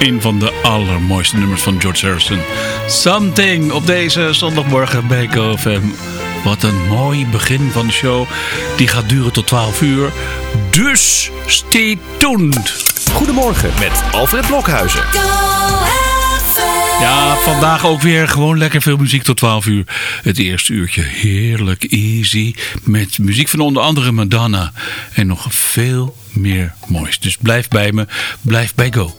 Een van de allermooiste nummers van George Harrison. Something op deze zondagmorgen bij GoFM. Wat een mooi begin van de show. Die gaat duren tot 12 uur. Dus stay tuned. Goedemorgen met Alfred Blokhuizen. Ja, vandaag ook weer gewoon lekker veel muziek tot 12 uur. Het eerste uurtje heerlijk easy. Met muziek van onder andere Madonna. En nog veel meer moois. Dus blijf bij me. Blijf bij Go.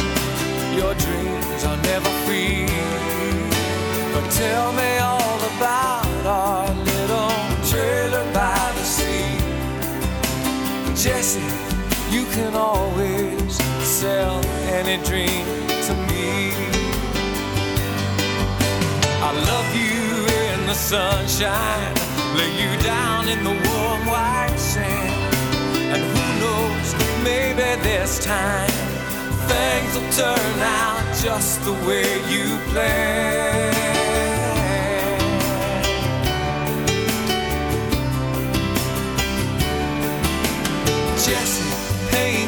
Tell me all about our little trailer by the sea. Jesse, you can always sell any dream to me. I love you in the sunshine, lay you down in the warm white sand. And who knows, maybe this time things will turn out just the way you planned.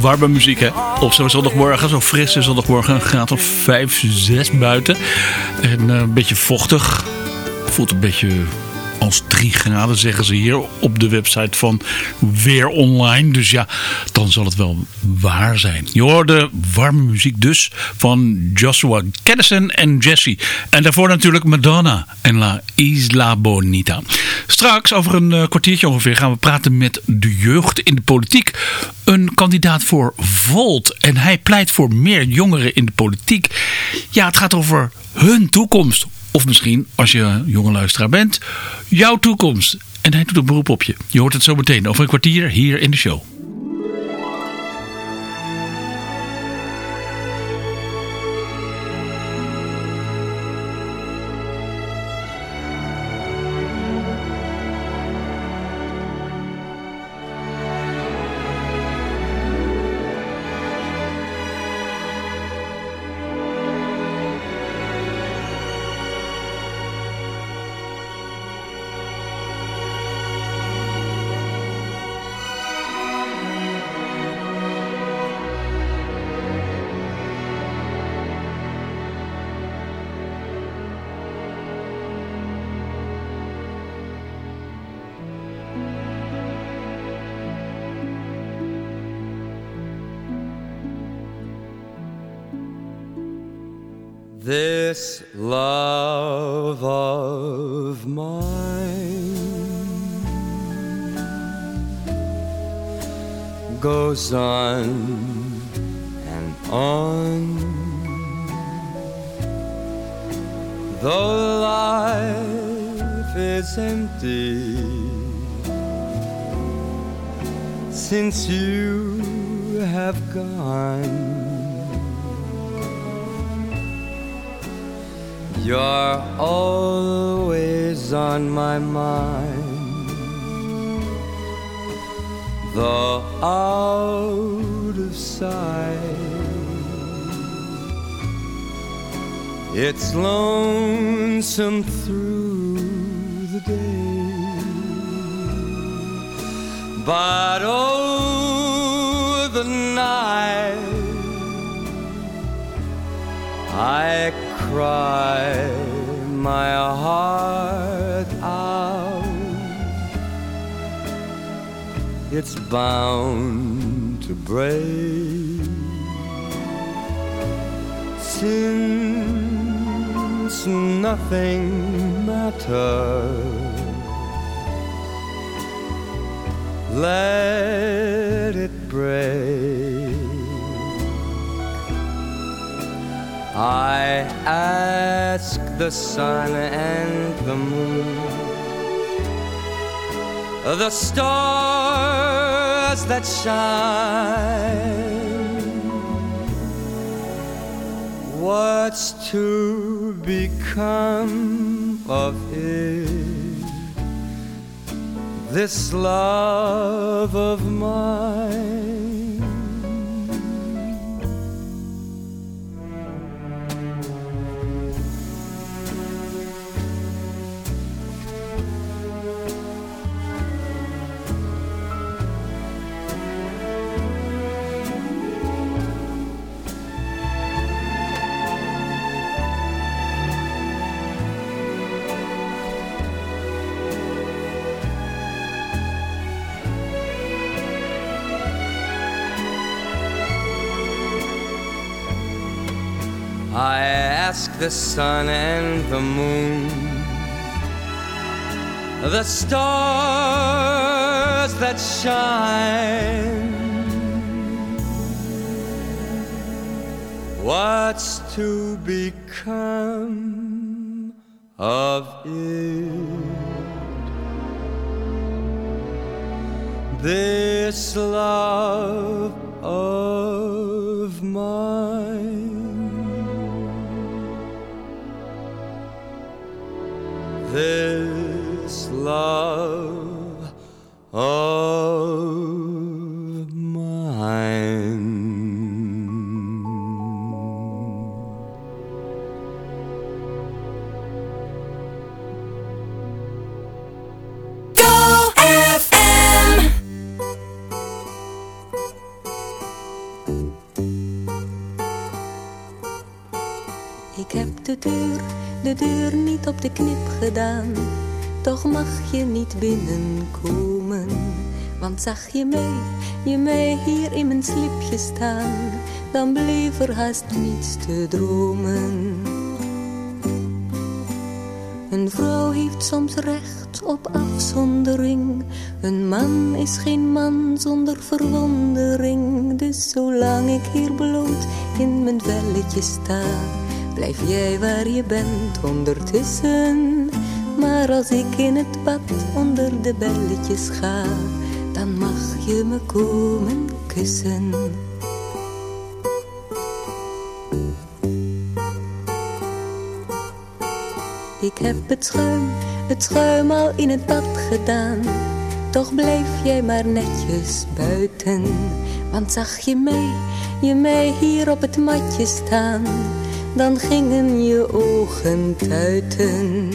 Warme muziek hè. Op zo'n zondagmorgen, zo'n frisse zondagmorgen. Een graad of 5, 6 buiten. En eh, een beetje vochtig. Voelt een beetje als 3 graden zeggen ze hier op de website van Weer Online. Dus ja, dan zal het wel waar zijn. Je hoorde warme muziek dus van Joshua Kennison en Jesse. En daarvoor natuurlijk Madonna en La Isla Bonita. Straks, over een eh, kwartiertje ongeveer, gaan we praten met de jeugd in de politiek. Een kandidaat voor Volt. En hij pleit voor meer jongeren in de politiek. Ja, het gaat over hun toekomst. Of misschien, als je jonge luisteraar bent, jouw toekomst. En hij doet een beroep op je. Je hoort het zo meteen over een kwartier hier in de show. Though life is empty since you have gone. You're always on my mind, though out of sight. It's lonesome through the day, but oh, the night I cry my heart out. It's bound to break. Since nothing matters, let it break. I ask the sun and the moon, the stars that shine. What's to become of it? This love of mine. Ask the sun and the moon, the stars that shine. What's to become of it? This love de deur, de deur niet op de knip gedaan. Toch mag je niet binnenkomen. Want zag je mij, je mij hier in mijn slipje staan, dan bleef er haast niets te dromen. Een vrouw heeft soms recht op afzondering. Een man is geen man zonder verwondering. Dus zolang ik hier bloot in mijn velletje sta, blijf jij waar je bent ondertussen. Maar als ik in het bad onder de belletjes ga, dan mag je me komen kussen. Ik heb het schuim, het schuim al in het bad gedaan. Toch blijf jij maar netjes buiten. Want zag je mij, je mij hier op het matje staan, dan gingen je ogen tuiten.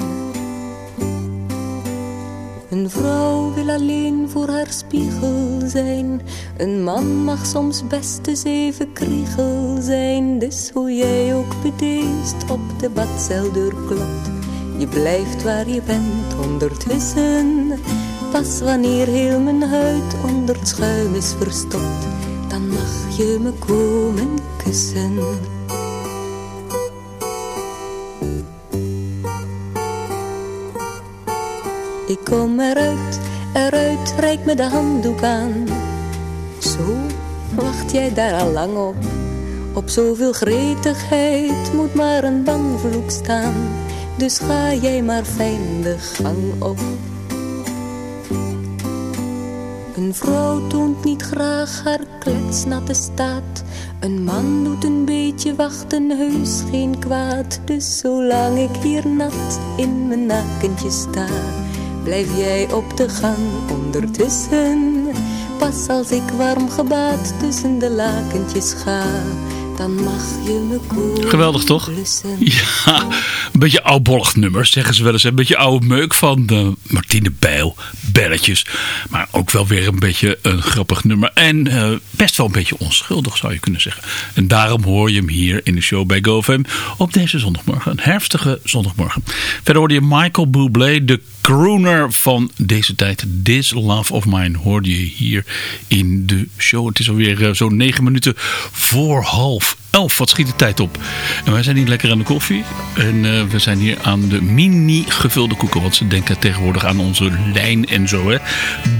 Een vrouw wil alleen voor haar spiegel zijn. Een man mag soms best eens even kriegel zijn. Dus hoe jij ook bedeesd op de badceldeur klopt. Je blijft waar je bent ondertussen. Pas wanneer heel mijn huid onder het schuim is verstopt. Dan mag je me komen kussen. Ik kom eruit, eruit, reik me de handdoek aan. Zo, wacht jij daar al lang op? Op zoveel gretigheid moet maar een banvloek staan. Dus ga jij maar fijn de gang op. Een vrouw toont niet graag haar kletsnatte staat. Een man doet een beetje wachten, heus geen kwaad. Dus zolang ik hier nat in mijn nakentje sta, blijf jij op de gang ondertussen. Pas als ik warm gebaad tussen de lakentjes ga dan mag je me koel Geweldig toch? Ja, een beetje oudbollig nummer, zeggen ze wel eens. Een beetje oude meuk van de Martine Bijl, belletjes. Maar ook wel weer een beetje een grappig nummer. En uh, best wel een beetje onschuldig zou je kunnen zeggen. En daarom hoor je hem hier in de show bij GoFam op deze zondagmorgen. Een herfstige zondagmorgen. Verder hoorde je Michael Bublé, de crooner van deze tijd. This Love of Mine hoorde je hier in de show. Het is alweer uh, zo'n negen minuten voor half elf. Wat schiet de tijd op? En wij zijn hier lekker aan de koffie. En uh, we zijn hier aan de mini gevulde koeken. Want ze denken tegenwoordig aan onze lijn en zo. Hè?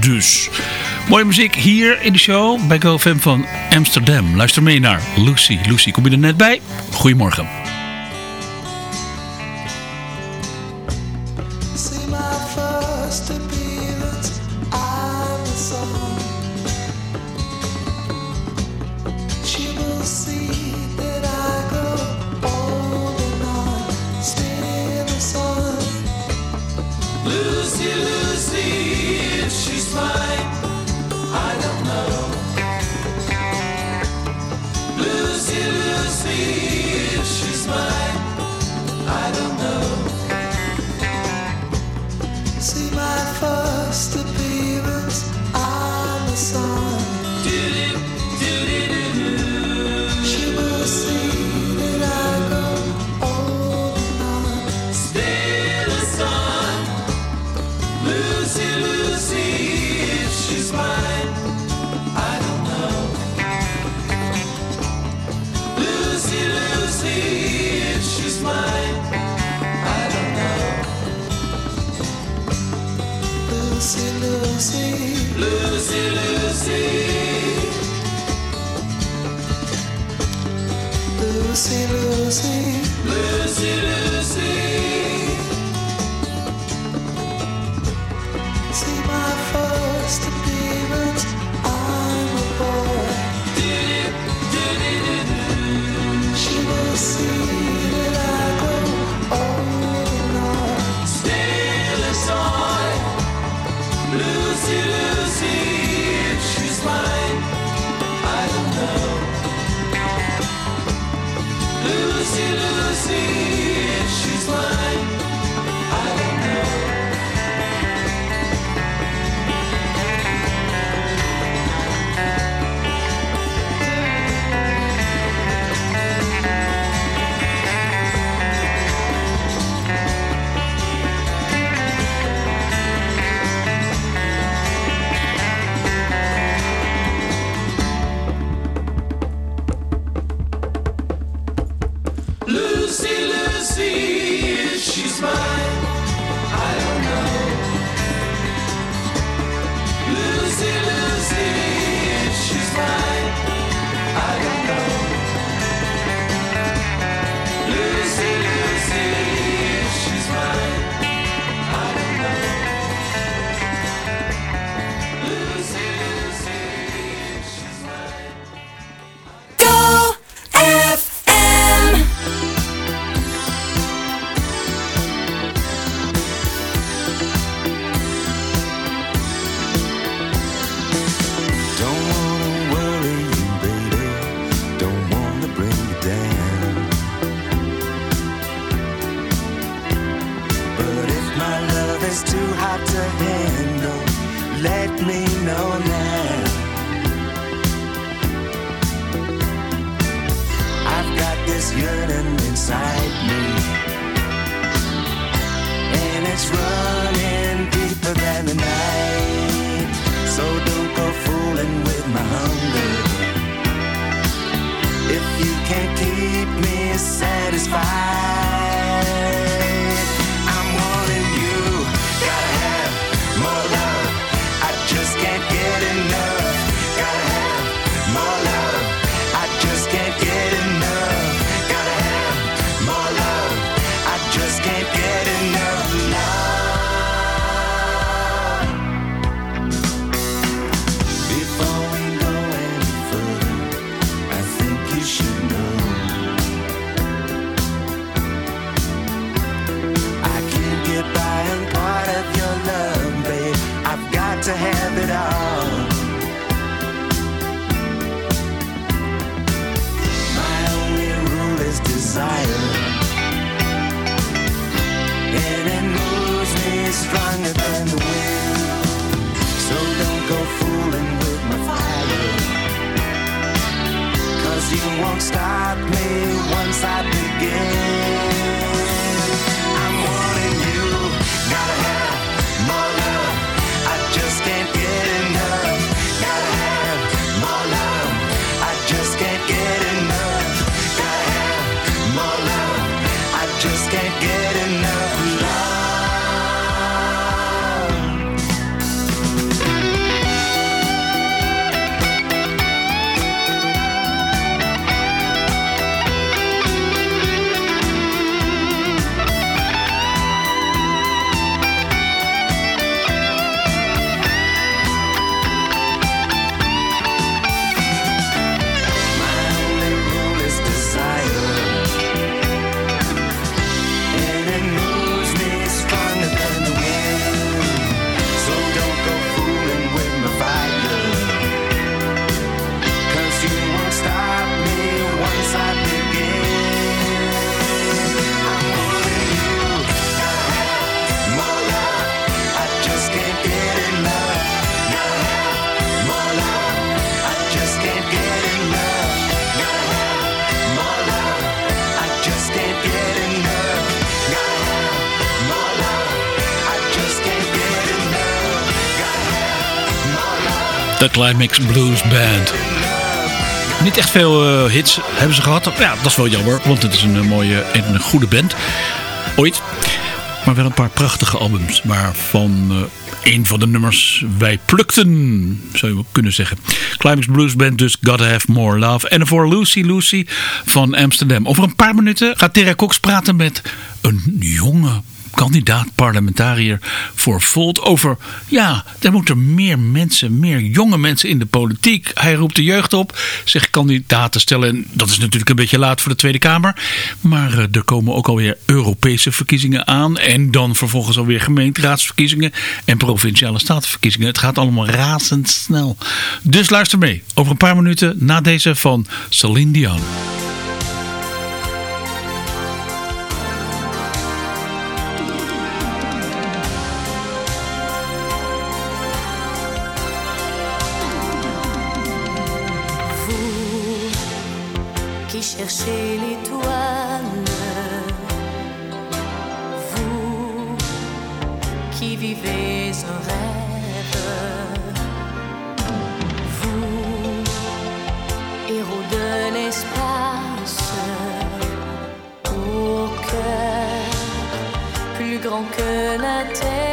Dus, mooie muziek hier in de show bij GoFam van Amsterdam. Luister mee naar Lucy. Lucy, kom je er net bij? Goedemorgen. Lucy, Lucy, Lucy, Lucy. too hot to handle. Let me know now. I've got this yearning inside me, and it's running deeper than the night. So don't go fooling with my hunger. If you can't keep me satisfied. Stop me once I begin. De Climax Blues Band. Niet echt veel eh, hits hebben ze gehad. Ja, dat is wel jammer, want het is een eh, mooie en een goede band. Ooit. Maar wel een paar prachtige albums. Waarvan eh, een van de nummers wij plukten, zou je kunnen zeggen. Climax Blues Band, dus Gotta Have More Love. En voor Lucy Lucy van Amsterdam. Over een paar minuten gaat Terra Cox praten met een jonge kandidaat parlementariër voor Volt over, ja, er moeten meer mensen, meer jonge mensen in de politiek. Hij roept de jeugd op, zich kandidaat te stellen. En dat is natuurlijk een beetje laat voor de Tweede Kamer. Maar eh, er komen ook alweer Europese verkiezingen aan. En dan vervolgens alweer gemeenteraadsverkiezingen en provinciale statenverkiezingen. Het gaat allemaal razendsnel. Dus luister mee, over een paar minuten na deze van Celine Dion. Qui cherchez l'étoile, vous qui vivez un rêve, vous, héros de l'espace, au cœur plus grand que la terre.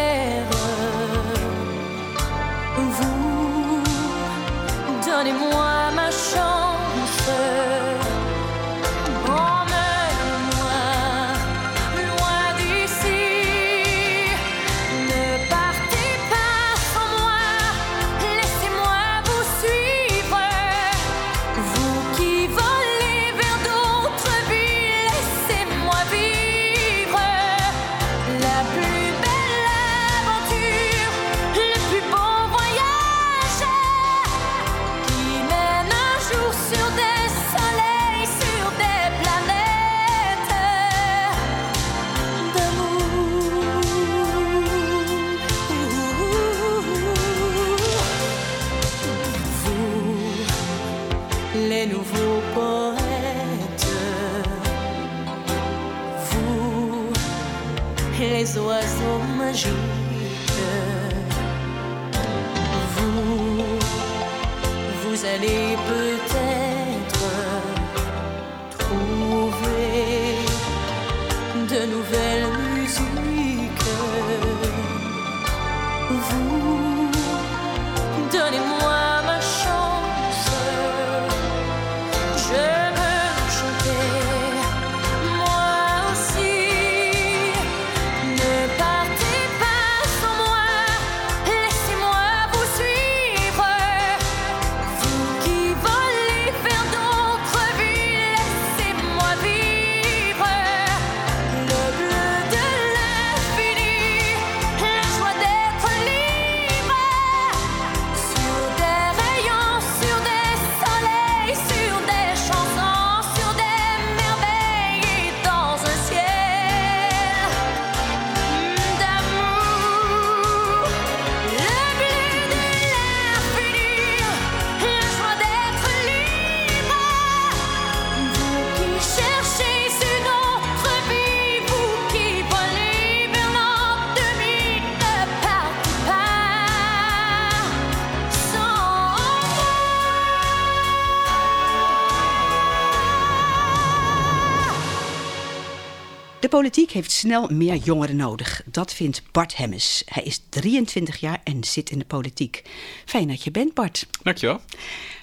De politiek heeft snel meer jongeren nodig. Dat vindt Bart Hemmes. Hij is 23 jaar en zit in de politiek. Fijn dat je bent, Bart. Dankjewel.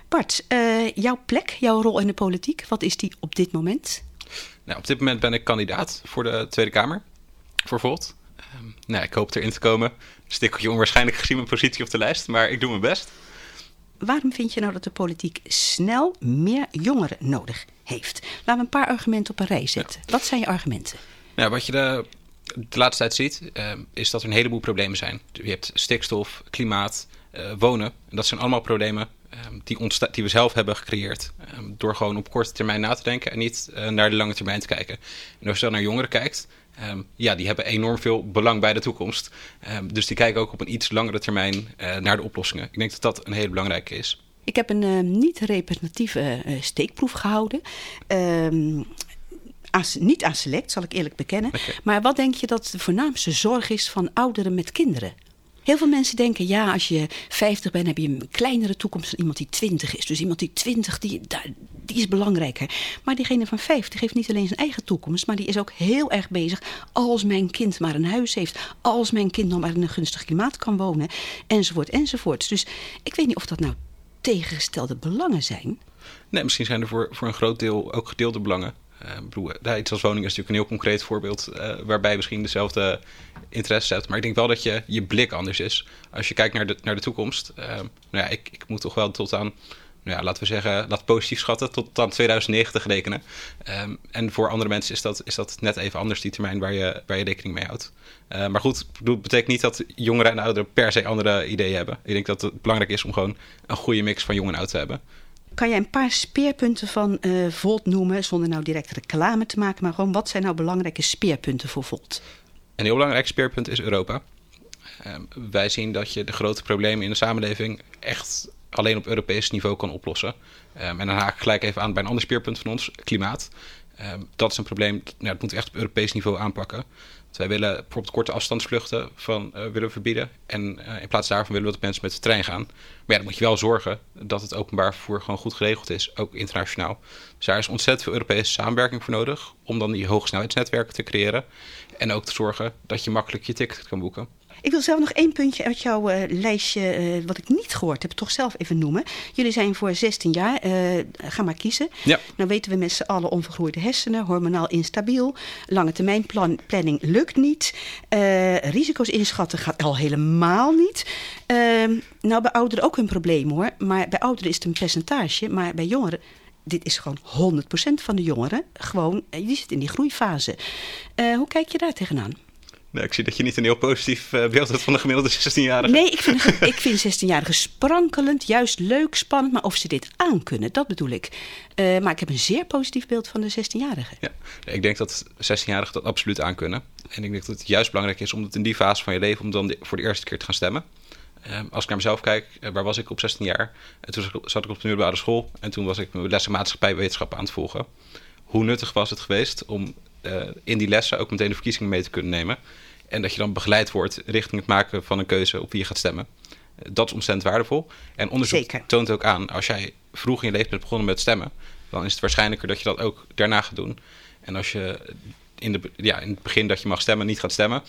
Bart, uh, jouw plek, jouw rol in de politiek, wat is die op dit moment? Nou, op dit moment ben ik kandidaat voor de Tweede Kamer voor Volt. Um, nou, ik hoop erin te komen. Stikkeltje onwaarschijnlijk gezien mijn positie op de lijst, maar ik doe mijn best. Waarom vind je nou dat de politiek snel meer jongeren nodig heeft? Laten we een paar argumenten op een rij zetten. Wat zijn je argumenten? Nou, wat je de, de laatste tijd ziet, uh, is dat er een heleboel problemen zijn. Je hebt stikstof, klimaat, uh, wonen. En dat zijn allemaal problemen um, die, die, we zelf hebben gecreëerd. Um, door gewoon op korte termijn na te denken en niet uh, naar de lange termijn te kijken. En als je dan naar jongeren kijkt, Um, ja, die hebben enorm veel belang bij de toekomst. Dus die kijken ook op een iets langere termijn naar de oplossingen. Ik denk dat dat een hele belangrijke is. Ik heb een niet representatieve steekproef gehouden. Niet aan select, zal ik eerlijk bekennen. Okay. Maar wat denk je dat de voornaamste zorg is van ouderen met kinderen? Heel veel mensen denken, ja, als je 50 bent, heb je een kleinere toekomst dan iemand die 20 is. Dus iemand die 20, die, die is belangrijker. Maar diegene van 50 heeft niet alleen zijn eigen toekomst, maar die is ook heel erg bezig. Als mijn kind maar een huis heeft, als mijn kind nog maar in een gunstig klimaat kan wonen, enzovoort, enzovoort. Dus ik weet niet of dat nou tegengestelde belangen zijn. Nee, misschien zijn er voor, voor een groot deel ook gedeelde belangen. Uh, bedoel, iets als woning is natuurlijk een heel concreet voorbeeld uh, waarbij misschien dezelfde interesse hebt. Maar ik denk wel dat je, je blik anders is. Als je kijkt naar de, naar de toekomst. Nou ja, ik, ik moet toch wel tot aan, nou ja, laten we zeggen, dat positief schatten, tot aan 2090 rekenen. Um, en voor andere mensen is dat, is dat net even anders, die termijn waar je, waar je rekening mee houdt. maar goed, dat betekent niet dat jongeren en ouderen per se andere ideeën hebben. Ik denk dat het belangrijk is om gewoon een goede mix van jong en oud te hebben. Kan jij een paar speerpunten van uh, Volt noemen, zonder nou direct reclame te maken, maar gewoon wat zijn nou belangrijke speerpunten voor Volt? Een heel belangrijk speerpunt is Europa. Uh, wij zien dat je de grote problemen in de samenleving echt alleen op Europees niveau kan oplossen. Um, en dan haak ik gelijk even aan bij een ander speerpunt van ons, klimaat. Um, dat is een probleem, nou, dat moeten we echt op Europees niveau aanpakken. Wij willen bijvoorbeeld korte afstandsvluchten van, uh, willen verbieden. En uh, in plaats daarvan willen we dat mensen met de trein gaan. Maar ja, dan moet je wel zorgen dat het openbaar vervoer gewoon goed geregeld is, ook internationaal. Dus daar is ontzettend veel Europese samenwerking voor nodig om dan die hogesnelheidsnetwerken te creëren. En ook te zorgen dat je makkelijk je ticket kan boeken. Ik wil zelf nog één puntje uit jouw uh, lijstje, uh, wat ik niet gehoord heb, toch zelf even noemen. Jullie zijn voor 16 jaar, uh, ga maar kiezen. Ja. Nou weten we met z'n allen onvergroeide hersenen, hormonaal instabiel. Lange termijn plan, planning lukt niet. risico's inschatten gaat al helemaal niet. Ehm, nou, bij ouderen ook een probleem hoor. Maar bij ouderen is het een percentage, maar bij jongeren dit is gewoon 100% van de jongeren. Gewoon, die zit in die groeifase. hoe kijk je daar tegenaan? Ik zie dat je niet een heel positief uh, beeld hebt van de gemiddelde 16-jarige. Nee, ik vind, ik vind 16-jarigen sprankelend, juist leuk, spannend. Maar of ze dit aankunnen, dat bedoel ik. Uh, maar ik heb een zeer positief beeld van de 16-jarigen. Ja, ik denk dat 16-jarigen dat absoluut aankunnen. En ik denk dat het juist belangrijk is om het in die fase van je leven... om dan voor de eerste keer te gaan stemmen. Uh, als ik naar mezelf kijk, waar was ik op 16 jaar? En toen zat ik op de middelbare school. En toen was ik mijn lessen maatschappijwetenschap aan het volgen. Hoe nuttig was het geweest om in die lessen ook meteen de verkiezingen mee te kunnen nemen... En dat je dan begeleid wordt richting het maken van een keuze op wie je gaat stemmen. Dat is ontzettend waardevol. En onderzoek Zeker. toont ook aan, als jij vroeg in je leven bent begonnen met stemmen, dan is het waarschijnlijker dat je dat ook daarna gaat doen. En als je in, de, ja, in het begin dat je mag stemmen niet gaat stemmen,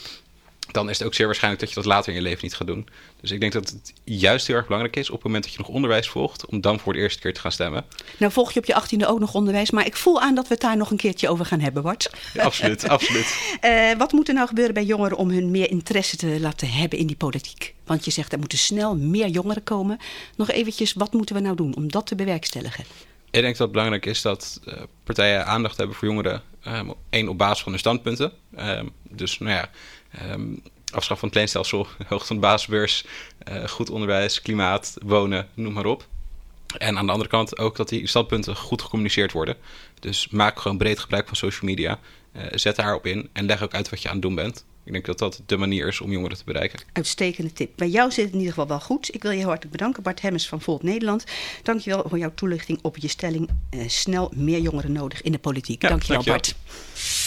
dan is het ook zeer waarschijnlijk dat je dat later in je leven niet gaat doen. Dus ik denk dat het juist heel erg belangrijk is op het moment dat je nog onderwijs volgt, om dan voor de eerste keer te gaan stemmen. Nou volg je op je achttiende ook nog onderwijs, maar ik voel aan dat we het daar nog een keertje over gaan hebben, Bart. Ja, absoluut, absoluut. Uh, wat moet er nou gebeuren bij jongeren om hun meer interesse te laten hebben in die politiek? Want je zegt er moeten snel meer jongeren komen. Nog eventjes, wat moeten we nou doen om dat te bewerkstelligen? Ik denk dat het belangrijk is dat uh, partijen aandacht hebben voor jongeren. Um, één, op basis van hun standpunten. Um, dus nou ja, um, afschaf van het leenstelsel, hoogte van de basisbeurs, uh, goed onderwijs, klimaat, wonen, noem maar op. En aan de andere kant ook dat die standpunten goed gecommuniceerd worden. Dus maak gewoon breed gebruik van social media. Uh, zet daarop in en leg ook uit wat je aan het doen bent. Ik denk dat dat de manier is om jongeren te bereiken. Uitstekende tip. Bij jou zit het in ieder geval wel goed. Ik wil je heel hartelijk bedanken, Bart Hemmers van Volt Nederland. Dankjewel voor jouw toelichting op je stelling. Uh, snel meer jongeren nodig in de politiek. Ja, dankjewel, dankjewel, Bart.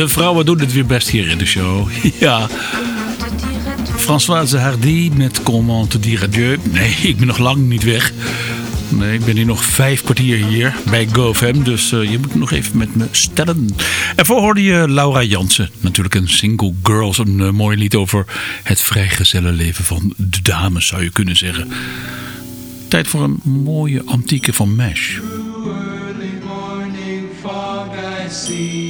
De vrouwen doen het weer best hier in de show. Ja. Françoise Hardy met Comment te dire adieu. Nee, ik ben nog lang niet weg. Nee, ik ben hier nog vijf kwartier hier bij GoFam. Dus uh, je moet nog even met me stellen. En voor hoorde je Laura Jansen. Natuurlijk een single girls. Een uh, mooi lied over het vrijgezelle leven van de dames zou je kunnen zeggen. Tijd voor een mooie antieke van I see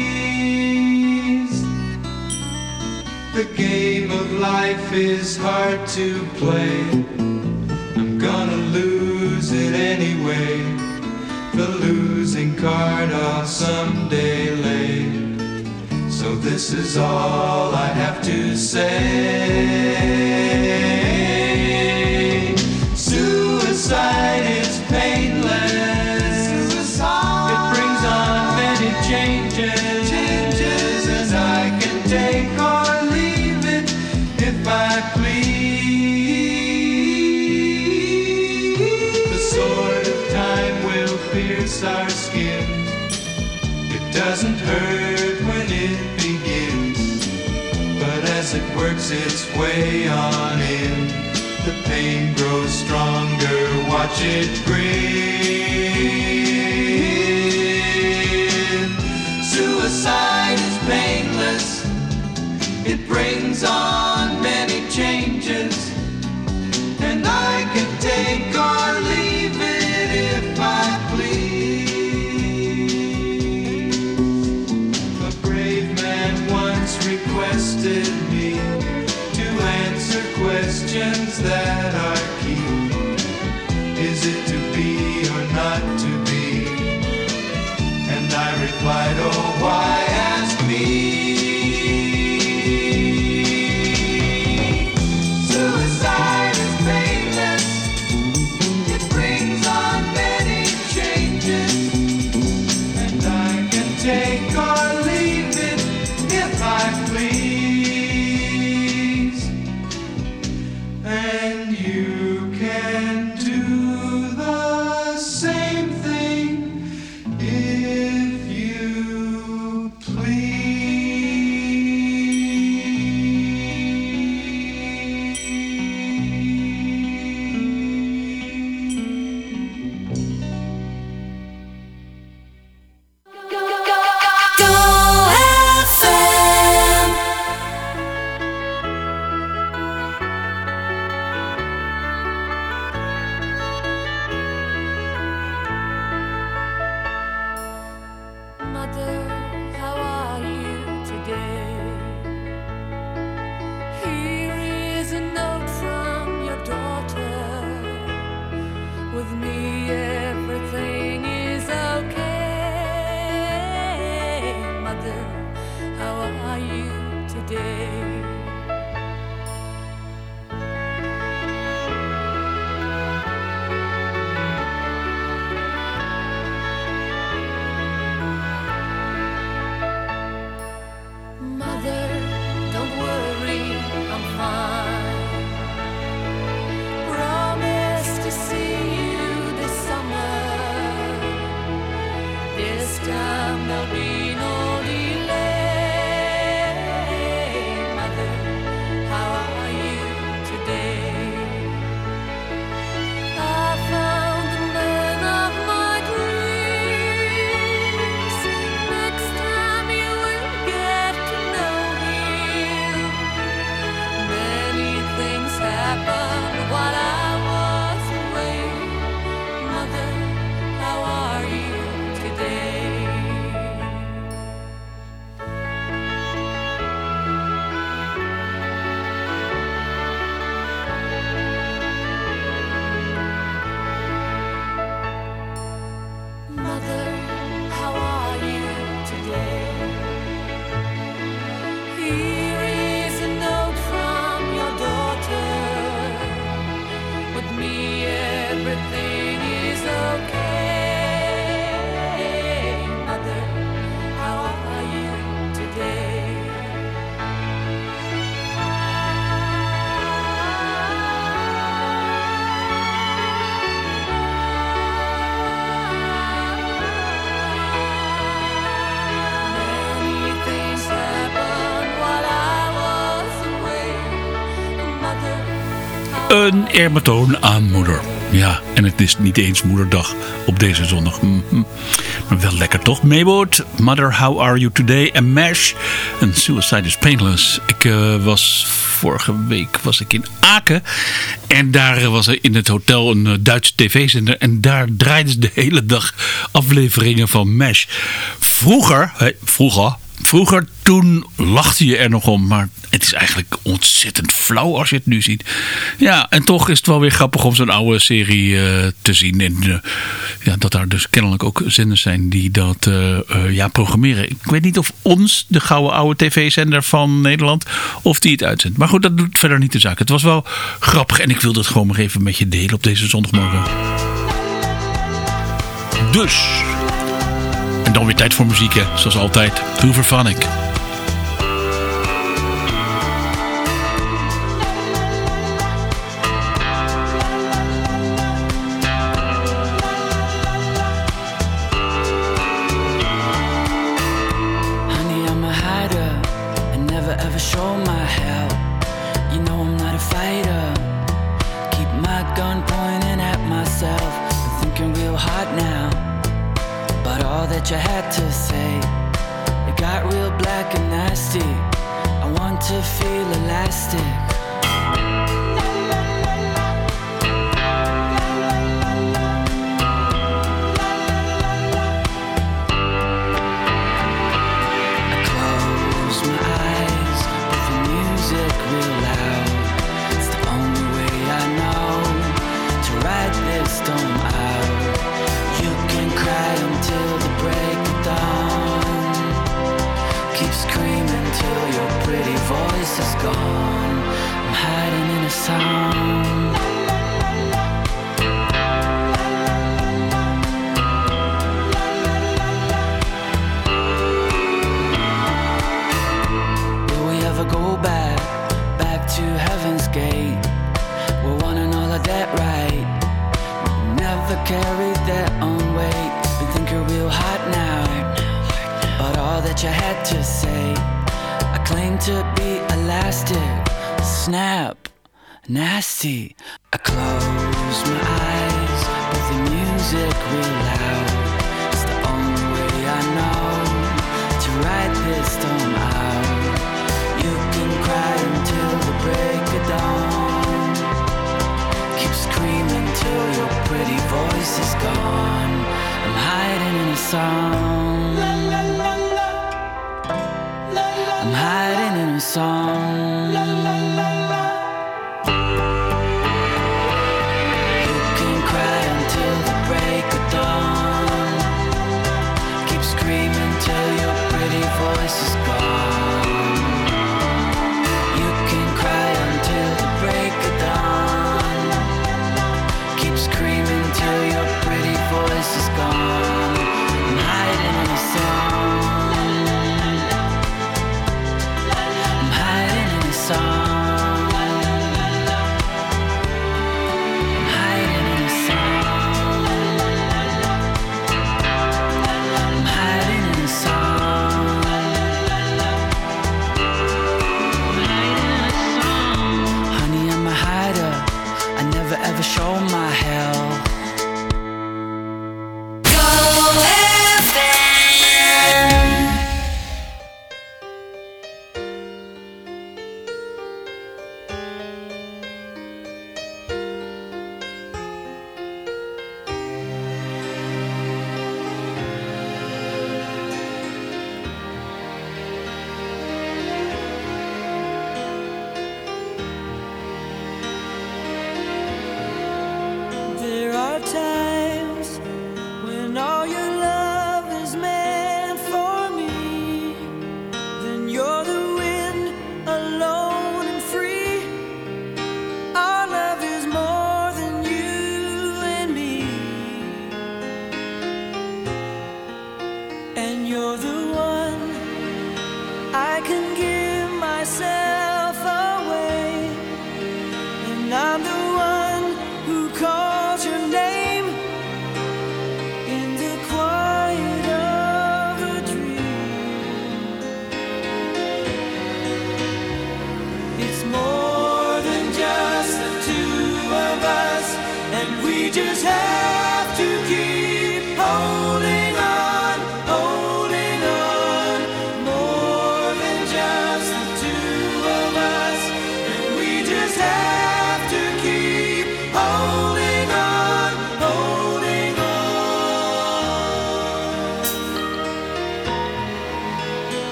The game of life is hard to play. I'm gonna lose it anyway. The losing card I'll someday lay. So this is all I have to say. Suicide It doesn't hurt when it begins, but as it works its way on in, the pain grows stronger. Watch it grin. Suicide is painless. It brings on many changes, questions that are key. Is it to be or not to be? And I replied, Oh, why Een eerbetoon aan moeder. Ja, en het is niet eens moederdag op deze zondag. Maar wel lekker toch? Maywood, Mother, How Are You Today? En MASH, en Suicide is Painless. Ik eh, was vorige week was ik in Aken. En daar eh, was er in het hotel een eh, Duitse tv-zender. En daar draaiden ze de hele dag afleveringen van MASH. Vroeger, hè, vroeger, Vroeger, toen lachte je er nog om, maar het is eigenlijk ontzettend flauw als je het nu ziet. Ja, en toch is het wel weer grappig om zo'n oude serie eh, te zien. En eh, ja, dat daar dus kennelijk ook zenders zijn die dat eh, ja, programmeren. Ik weet niet of ons, de gouden oude tv-zender van Nederland, of die het uitzendt. Maar goed, dat doet verder niet de zaak. Het was wel grappig en ik wilde het gewoon maar even met je delen op deze zondagmorgen. Dus, en dan weer tijd voor muziek, hè? zoals altijd. Hoover van you had to say, it got real black and nasty. I want to feel elastic. c'est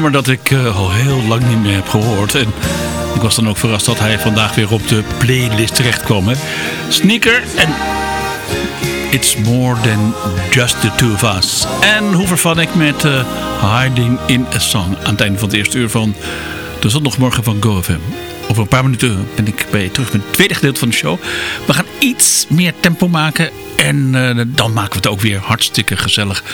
nummer dat ik eh, al heel lang niet meer heb gehoord. En ik was dan ook verrast dat hij vandaag weer op de playlist terecht kwam. Hè? Sneaker en It's More Than Just The Two Of Us. En hoe vervang ik met eh, Hiding In A Song aan het einde van het eerste uur van... De zondagmorgen van GoFM. Over een paar minuten ben ik bij terug met het tweede gedeelte van de show. We gaan iets meer tempo maken. En eh, dan maken we het ook weer hartstikke gezellig.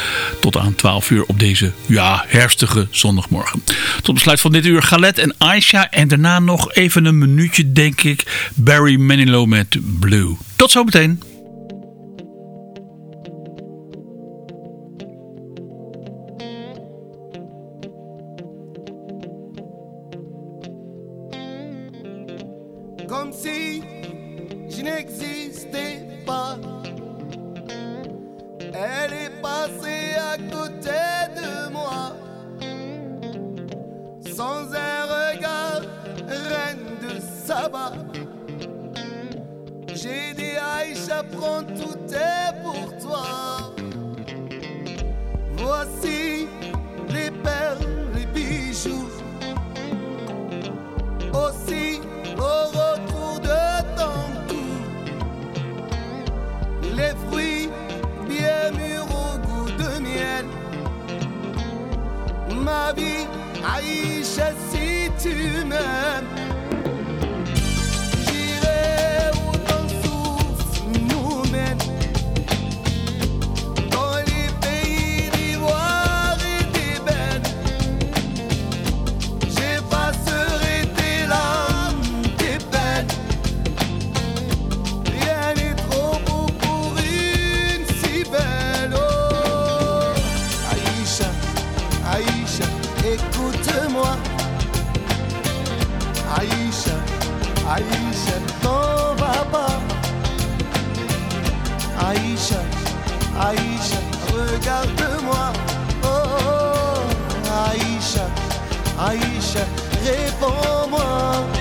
Tot aan 12 uur op deze ja, herfstige zondagmorgen. Tot besluit van dit uur Galet en Aisha. En daarna nog even een minuutje denk ik. Barry Manilow met Blue. Tot zometeen. ما بي عيشة سيتمام regarde-moi. Oh, oh, oh, Aïcha, Aïcha, réponds-moi.